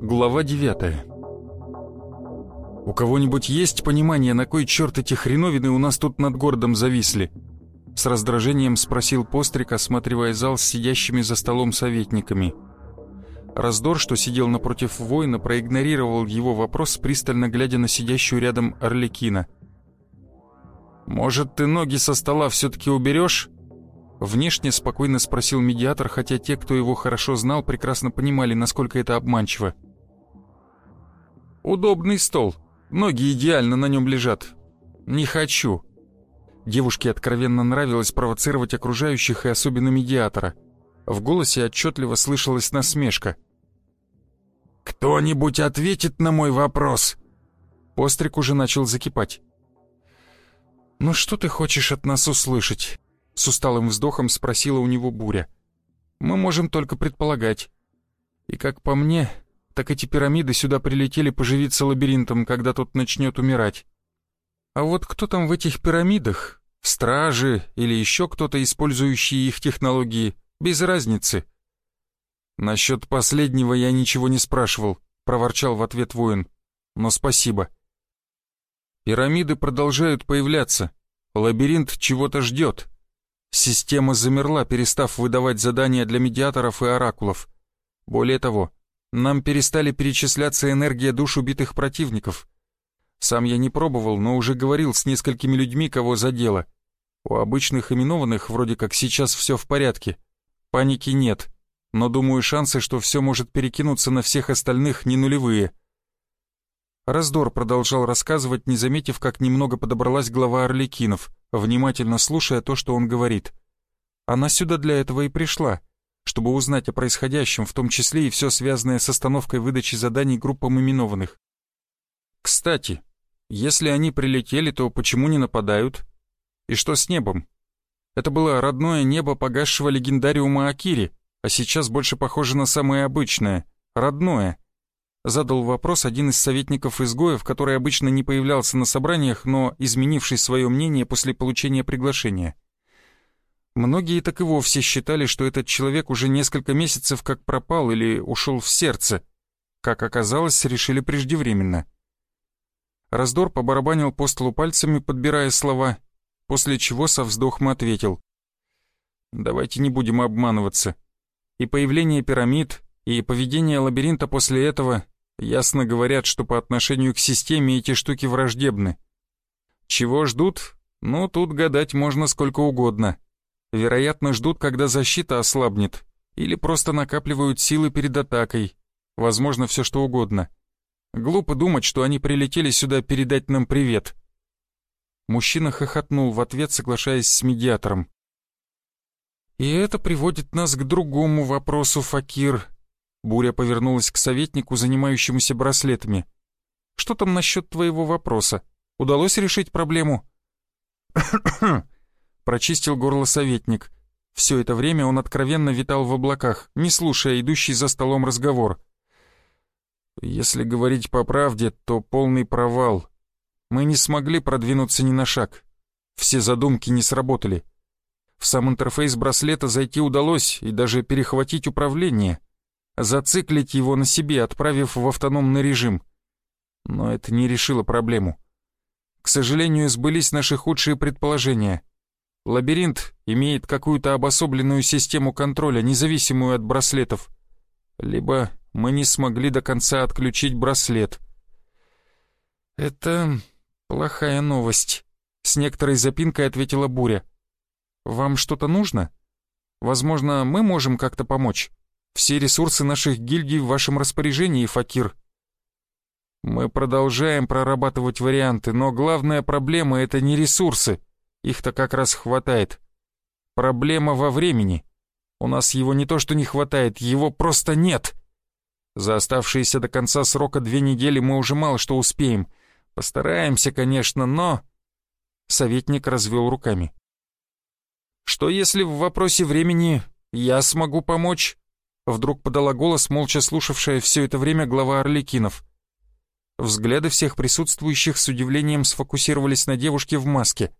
Глава 9 «У кого-нибудь есть понимание, на кой черт эти хреновины у нас тут над городом зависли?» С раздражением спросил Пострик, осматривая зал с сидящими за столом советниками. Раздор, что сидел напротив воина, проигнорировал его вопрос, пристально глядя на сидящую рядом Орликина. «Может, ты ноги со стола все-таки уберешь?» Внешне спокойно спросил медиатор, хотя те, кто его хорошо знал, прекрасно понимали, насколько это обманчиво. «Удобный стол. Ноги идеально на нем лежат. Не хочу». Девушке откровенно нравилось провоцировать окружающих и особенно медиатора. В голосе отчетливо слышалась насмешка. «Кто-нибудь ответит на мой вопрос?» Пострик уже начал закипать. «Ну что ты хочешь от нас услышать?» С усталым вздохом спросила у него Буря. «Мы можем только предполагать. И как по мне, так эти пирамиды сюда прилетели поживиться лабиринтом, когда тот начнет умирать. А вот кто там в этих пирамидах? Стражи или еще кто-то, использующий их технологии? Без разницы. Насчет последнего я ничего не спрашивал, проворчал в ответ воин. Но спасибо. Пирамиды продолжают появляться. Лабиринт чего-то ждет. Система замерла, перестав выдавать задания для медиаторов и оракулов. Более того, нам перестали перечисляться энергия душ убитых противников. Сам я не пробовал, но уже говорил с несколькими людьми, кого задело. У обычных именованных вроде как сейчас все в порядке. Паники нет, но думаю, шансы, что все может перекинуться на всех остальных, не нулевые. Раздор продолжал рассказывать, не заметив, как немного подобралась глава Орликинов, внимательно слушая то, что он говорит. Она сюда для этого и пришла — чтобы узнать о происходящем, в том числе и все связанное с остановкой выдачи заданий группам именованных. Кстати, если они прилетели, то почему не нападают? И что с небом? Это было родное небо погасшего легендариума Акири, а сейчас больше похоже на самое обычное, родное. Задал вопрос один из советников изгоев, который обычно не появлялся на собраниях, но изменивший свое мнение после получения приглашения. Многие так и вовсе считали, что этот человек уже несколько месяцев как пропал или ушел в сердце. Как оказалось, решили преждевременно. Раздор побарабанил по столу пальцами, подбирая слова, после чего со вздохом ответил. «Давайте не будем обманываться. И появление пирамид, и поведение лабиринта после этого ясно говорят, что по отношению к системе эти штуки враждебны. Чего ждут? Ну, тут гадать можно сколько угодно». Вероятно, ждут, когда защита ослабнет, или просто накапливают силы перед атакой. Возможно, все что угодно. Глупо думать, что они прилетели сюда передать нам привет. Мужчина хохотнул в ответ, соглашаясь с медиатором. «И это приводит нас к другому вопросу, Факир». Буря повернулась к советнику, занимающемуся браслетами. «Что там насчет твоего вопроса? Удалось решить проблему?» Прочистил горло советник. Все это время он откровенно витал в облаках, не слушая идущий за столом разговор. Если говорить по правде, то полный провал. Мы не смогли продвинуться ни на шаг. Все задумки не сработали. В сам интерфейс браслета зайти удалось и даже перехватить управление. Зациклить его на себе, отправив в автономный режим. Но это не решило проблему. К сожалению, сбылись наши худшие предположения. Лабиринт имеет какую-то обособленную систему контроля, независимую от браслетов. Либо мы не смогли до конца отключить браслет. «Это плохая новость», — с некоторой запинкой ответила Буря. «Вам что-то нужно? Возможно, мы можем как-то помочь. Все ресурсы наших гильдий в вашем распоряжении, Факир». «Мы продолжаем прорабатывать варианты, но главная проблема — это не ресурсы», их-то как раз хватает. Проблема во времени. У нас его не то что не хватает, его просто нет. За оставшиеся до конца срока две недели мы уже мало что успеем. Постараемся, конечно, но...» Советник развел руками. «Что если в вопросе времени я смогу помочь?» Вдруг подала голос, молча слушавшая все это время глава Орликинов. Взгляды всех присутствующих с удивлением сфокусировались на девушке в маске.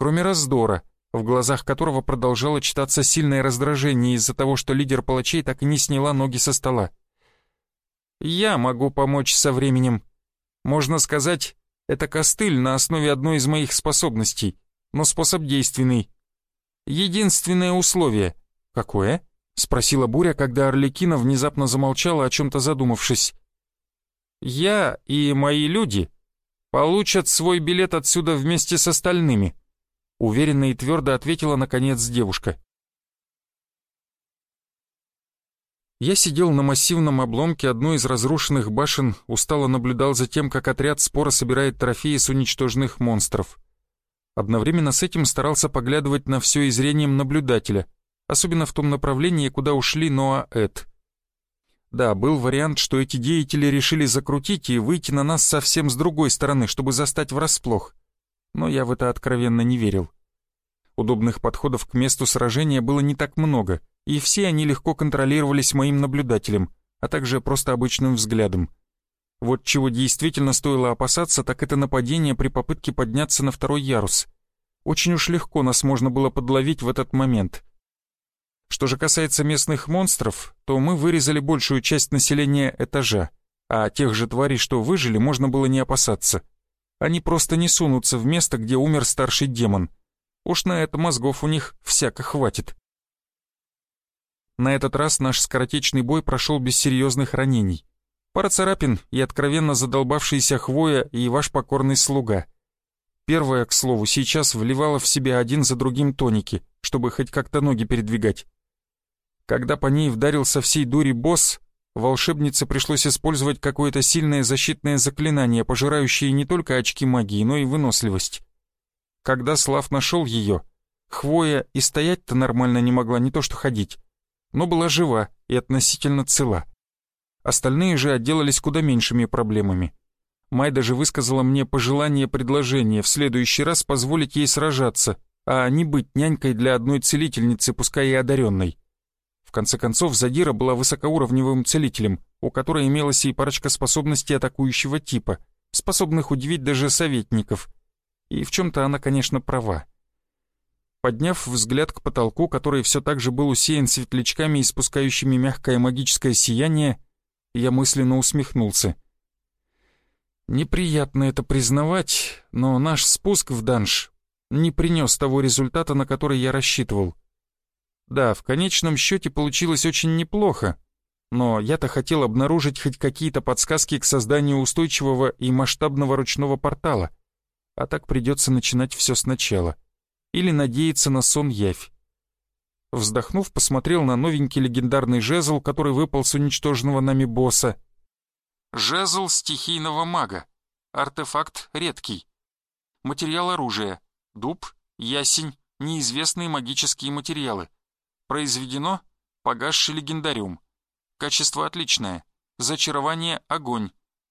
Кроме раздора, в глазах которого продолжало читаться сильное раздражение из-за того, что лидер палачей так и не сняла ноги со стола. «Я могу помочь со временем. Можно сказать, это костыль на основе одной из моих способностей, но способ действенный. Единственное условие. Какое?» — спросила Буря, когда Орликина внезапно замолчала, о чем-то задумавшись. «Я и мои люди получат свой билет отсюда вместе с остальными», — уверенно и твердо ответила, наконец, девушка. Я сидел на массивном обломке одной из разрушенных башен, устало наблюдал за тем, как отряд спора собирает трофеи с уничтоженных монстров. Одновременно с этим старался поглядывать на все и зрением наблюдателя — особенно в том направлении, куда ушли Ноа Эд. Да, был вариант, что эти деятели решили закрутить и выйти на нас совсем с другой стороны, чтобы застать врасплох. Но я в это откровенно не верил. Удобных подходов к месту сражения было не так много, и все они легко контролировались моим наблюдателем, а также просто обычным взглядом. Вот чего действительно стоило опасаться, так это нападение при попытке подняться на второй ярус. Очень уж легко нас можно было подловить в этот момент — что же касается местных монстров, то мы вырезали большую часть населения этажа, а тех же тварей, что выжили, можно было не опасаться. Они просто не сунутся в место, где умер старший демон. Уж на это мозгов у них всяко хватит. На этот раз наш скоротечный бой прошел без серьезных ранений. Пара царапин и откровенно задолбавшийся хвоя и ваш покорный слуга. Первая, к слову, сейчас вливала в себя один за другим тоники, чтобы хоть как-то ноги передвигать. Когда по ней вдарил со всей дури босс, волшебнице пришлось использовать какое-то сильное защитное заклинание, пожирающее не только очки магии, но и выносливость. Когда Слав нашел ее, Хвоя и стоять-то нормально не могла, не то что ходить, но была жива и относительно цела. Остальные же отделались куда меньшими проблемами. Май даже высказала мне пожелание предложение в следующий раз позволить ей сражаться, а не быть нянькой для одной целительницы, пускай и одаренной. В конце концов, Задира была высокоуровневым целителем, у которой имелась и парочка способностей атакующего типа, способных удивить даже советников. И в чем-то она, конечно, права. Подняв взгляд к потолку, который все так же был усеян светлячками, испускающими мягкое магическое сияние, я мысленно усмехнулся. Неприятно это признавать, но наш спуск в данж не принес того результата, на который я рассчитывал. Да, в конечном счете получилось очень неплохо, но я-то хотел обнаружить хоть какие-то подсказки к созданию устойчивого и масштабного ручного портала, а так придется начинать все сначала. Или надеяться на сон-явь. Вздохнув, посмотрел на новенький легендарный жезл, который выпал с уничтоженного нами босса. Жезл стихийного мага. Артефакт редкий. Материал оружия. Дуб, ясень, неизвестные магические материалы. Произведено погасший легендариум. Качество отличное. Зачарование – огонь.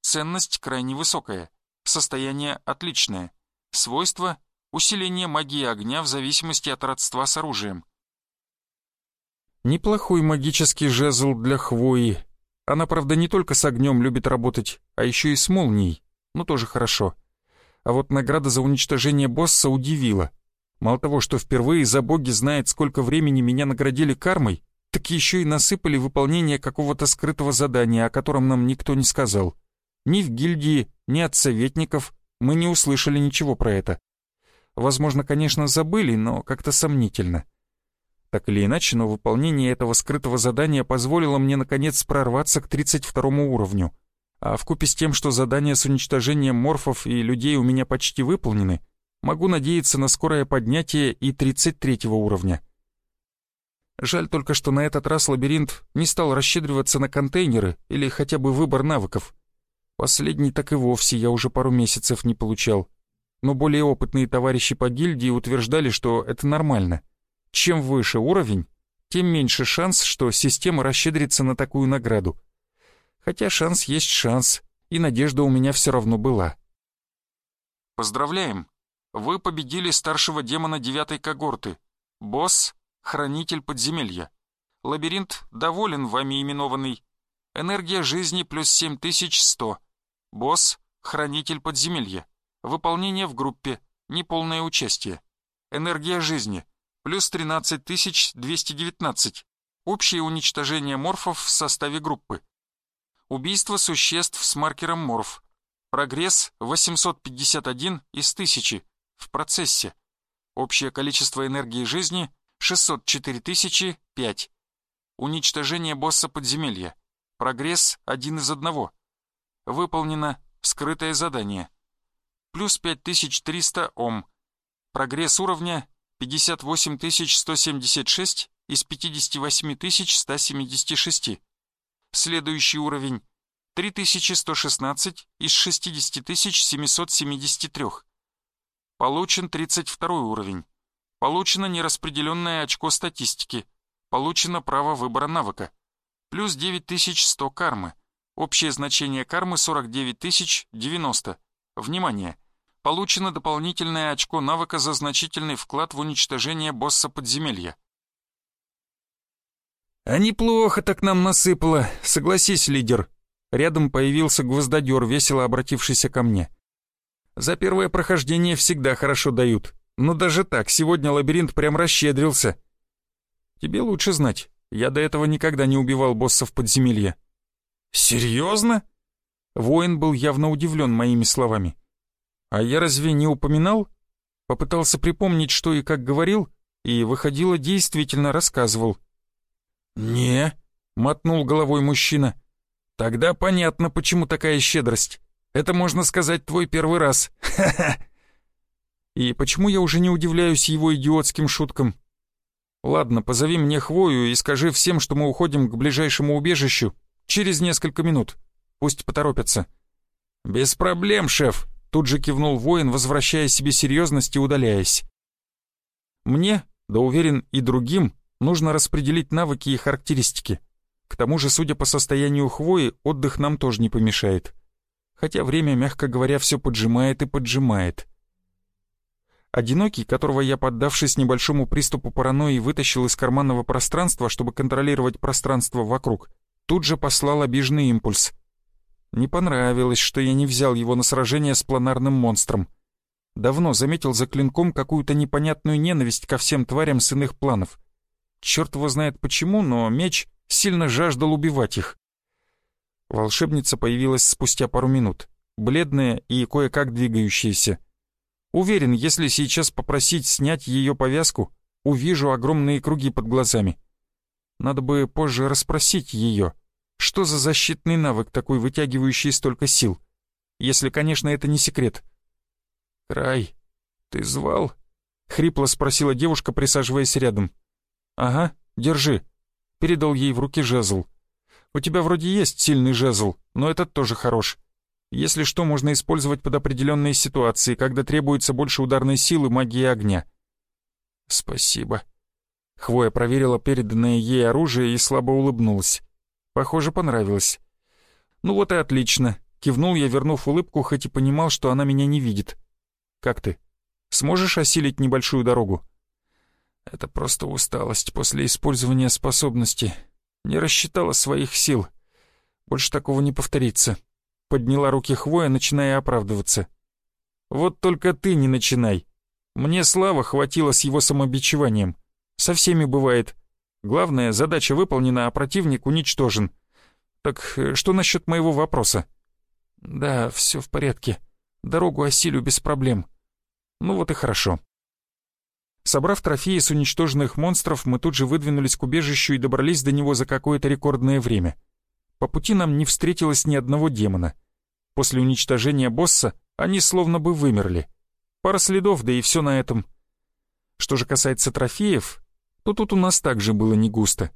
Ценность крайне высокая. Состояние отличное. Свойства – усиление магии огня в зависимости от родства с оружием. Неплохой магический жезл для хвои. Она, правда, не только с огнем любит работать, а еще и с молнией. Ну, тоже хорошо. А вот награда за уничтожение босса удивила. Мало того, что впервые за боги знает, сколько времени меня наградили кармой, так еще и насыпали выполнение какого-то скрытого задания, о котором нам никто не сказал. Ни в гильдии, ни от советников мы не услышали ничего про это. Возможно, конечно, забыли, но как-то сомнительно. Так или иначе, но выполнение этого скрытого задания позволило мне наконец прорваться к 32 уровню. А вкупе с тем, что задания с уничтожением морфов и людей у меня почти выполнены, могу надеяться на скорое поднятие и 33 уровня. Жаль только, что на этот раз лабиринт не стал расщедриваться на контейнеры или хотя бы выбор навыков. Последний так и вовсе я уже пару месяцев не получал. Но более опытные товарищи по гильдии утверждали, что это нормально. Чем выше уровень, тем меньше шанс, что система расщедрится на такую награду. Хотя шанс есть шанс, и надежда у меня все равно была. Поздравляем! Вы победили старшего демона девятой когорты. Босс — хранитель подземелья. Лабиринт доволен вами именованный. Энергия жизни плюс 7100. Босс — хранитель подземелья. Выполнение в группе. Неполное участие. Энергия жизни плюс 13219. Общее уничтожение морфов в составе группы. Убийство существ с маркером морф. Прогресс 851 из 1000 в процессе. Общее количество энергии жизни 604 005. Уничтожение босса подземелья. Прогресс 1 из 1. Выполнено скрытое задание. Плюс 5300 Ом. Прогресс уровня 58176 из 58176. Следующий уровень 3116 из 60773. Получен 32 уровень. Получено нераспределенное очко статистики. Получено право выбора навыка. Плюс 9100 кармы. Общее значение кармы 49090. Внимание! Получено дополнительное очко навыка за значительный вклад в уничтожение босса подземелья. «А неплохо так нам насыпало, согласись, лидер». Рядом появился гвоздодер, весело обратившийся ко мне. «За первое прохождение всегда хорошо дают, но даже так, сегодня лабиринт прям расщедрился». «Тебе лучше знать, я до этого никогда не убивал боссов подземелья». «Серьезно?» Воин был явно удивлен моими словами. «А я разве не упоминал?» Попытался припомнить, что и как говорил, и выходило действительно рассказывал. «Не», — мотнул головой мужчина. «Тогда понятно, почему такая щедрость. Это, можно сказать, твой первый раз. Ха-ха!» И почему я уже не удивляюсь его идиотским шуткам? Ладно, позови мне Хвою и скажи всем, что мы уходим к ближайшему убежищу через несколько минут. Пусть поторопятся. «Без проблем, шеф», — тут же кивнул воин, возвращая себе серьезность и удаляясь. Мне, да уверен и другим, Нужно распределить навыки и характеристики. К тому же, судя по состоянию хвои, отдых нам тоже не помешает. Хотя время, мягко говоря, все поджимает и поджимает. Одинокий, которого я, поддавшись небольшому приступу паранойи, вытащил из карманного пространства, чтобы контролировать пространство вокруг, тут же послал обиженный импульс. Не понравилось, что я не взял его на сражение с планарным монстром. Давно заметил за клинком какую-то непонятную ненависть ко всем тварям с иных планов — Черт его знает почему, но меч сильно жаждал убивать их. Волшебница появилась спустя пару минут, бледная и кое-как двигающаяся. Уверен, если сейчас попросить снять ее повязку, увижу огромные круги под глазами. Надо бы позже расспросить ее, что за защитный навык такой, вытягивающий столько сил. Если, конечно, это не секрет. «Край, ты звал?» — хрипло спросила девушка, присаживаясь рядом. «Ага, держи». Передал ей в руки жезл. «У тебя вроде есть сильный жезл, но этот тоже хорош. Если что, можно использовать под определенные ситуации, когда требуется больше ударной силы магии огня». «Спасибо». Хвоя проверила переданное ей оружие и слабо улыбнулась. Похоже, понравилось. «Ну вот и отлично», — кивнул я, вернув улыбку, хоть и понимал, что она меня не видит. «Как ты? Сможешь осилить небольшую дорогу?» Это просто усталость после использования способности. Не рассчитала своих сил. Больше такого не повторится. Подняла руки хвоя, начиная оправдываться. Вот только ты не начинай. Мне слава хватило с его самобичеванием. Со всеми бывает. Главное, задача выполнена, а противник уничтожен. Так э, что насчет моего вопроса? Да, все в порядке. Дорогу осилю без проблем. Ну вот и хорошо. Собрав трофеи с уничтоженных монстров, мы тут же выдвинулись к убежищу и добрались до него за какое-то рекордное время. По пути нам не встретилось ни одного демона. После уничтожения босса они словно бы вымерли. Пара следов, да и все на этом. Что же касается трофеев, то тут у нас также было не густо.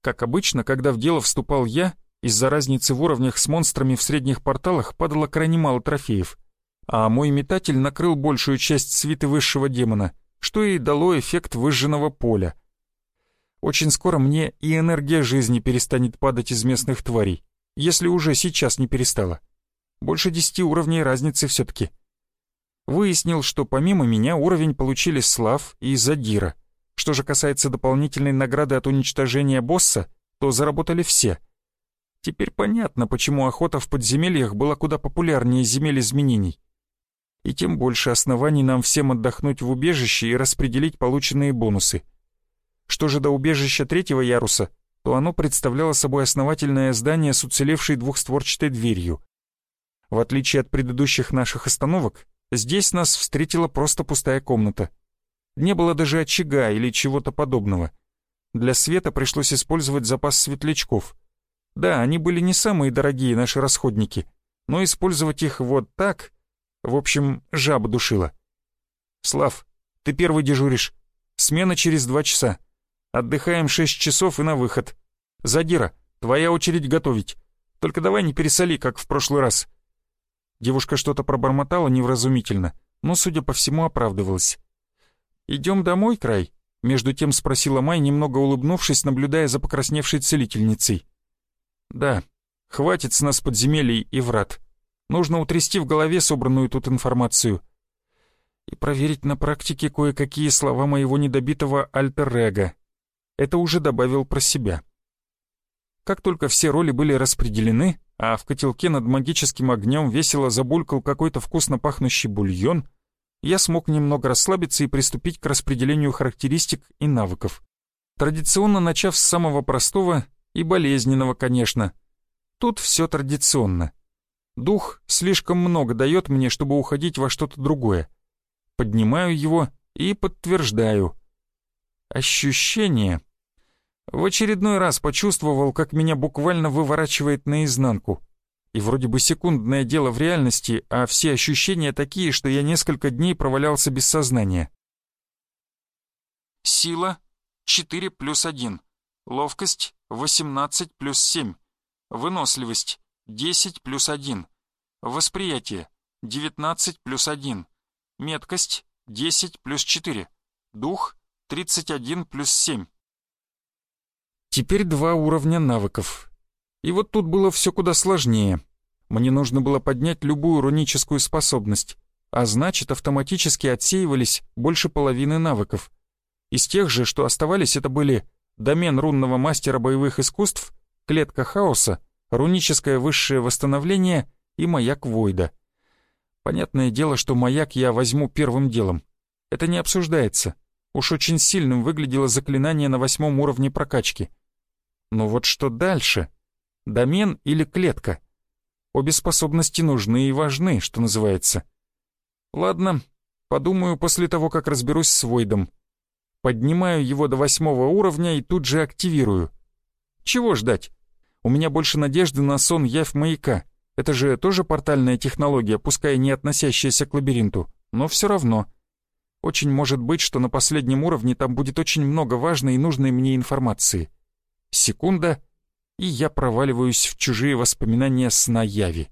Как обычно, когда в дело вступал я, из-за разницы в уровнях с монстрами в средних порталах падало крайне мало трофеев, а мой метатель накрыл большую часть свиты высшего демона — что и дало эффект выжженного поля. Очень скоро мне и энергия жизни перестанет падать из местных тварей, если уже сейчас не перестала. Больше десяти уровней разницы все-таки. Выяснил, что помимо меня уровень получили Слав и Задира. Что же касается дополнительной награды от уничтожения босса, то заработали все. Теперь понятно, почему охота в подземельях была куда популярнее земель изменений. И тем больше оснований нам всем отдохнуть в убежище и распределить полученные бонусы. Что же до убежища третьего яруса, то оно представляло собой основательное здание с уцелевшей двухстворчатой дверью. В отличие от предыдущих наших остановок, здесь нас встретила просто пустая комната. Не было даже очага или чего-то подобного. Для света пришлось использовать запас светлячков. Да, они были не самые дорогие наши расходники, но использовать их вот так... В общем, жаба душила. «Слав, ты первый дежуришь. Смена через два часа. Отдыхаем шесть часов и на выход. Задира, твоя очередь готовить. Только давай не пересоли, как в прошлый раз. Девушка что-то пробормотала невразумительно, но, судя по всему, оправдывалась. «Идем домой, Край?» — между тем спросила Май, немного улыбнувшись, наблюдая за покрасневшей целительницей. «Да, хватит с нас подземелий и врат. Нужно утрясти в голове собранную тут информацию и проверить на практике кое-какие слова моего недобитого альтер-эго. Это уже добавил про себя. Как только все роли были распределены, а в котелке над магическим огнем весело забулькал какой-то вкусно пахнущий бульон, я смог немного расслабиться и приступить к распределению характеристик и навыков. Традиционно начав с самого простого и болезненного, конечно. Тут все традиционно. Дух слишком много дает мне, чтобы уходить во что-то другое. Поднимаю его и подтверждаю. Ощущение в очередной раз почувствовал, как меня буквально выворачивает наизнанку. И вроде бы секундное дело в реальности, а все ощущения такие, что я несколько дней провалялся без сознания. Сила 4 плюс 1. Ловкость 18 плюс 7. Выносливость 10 плюс 1. Восприятие 19 плюс 1. Меткость 10 плюс 4. Дух 31 плюс 7. Теперь два уровня навыков. И вот тут было все куда сложнее. Мне нужно было поднять любую руническую способность, а значит автоматически отсеивались больше половины навыков. Из тех же, что оставались, это были домен рунного мастера боевых искусств, клетка хаоса, руническое высшее восстановление и маяк Войда. Понятное дело, что маяк я возьму первым делом. Это не обсуждается. Уж очень сильным выглядело заклинание на восьмом уровне прокачки — но вот что дальше? Домен или клетка? Обе способности нужны и важны, что называется. Ладно, подумаю после того, как разберусь с Войдом. Поднимаю его до восьмого уровня и тут же активирую. Чего ждать? У меня больше надежды на сон Явь Маяка. Это же тоже портальная технология, пускай не относящаяся к лабиринту, но все равно. Очень может быть, что на последнем уровне там будет очень много важной и нужной мне информации. Секунда, и я проваливаюсь в чужие воспоминания сна Яви.